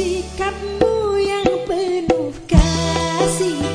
sikapmu yang penuh kasih.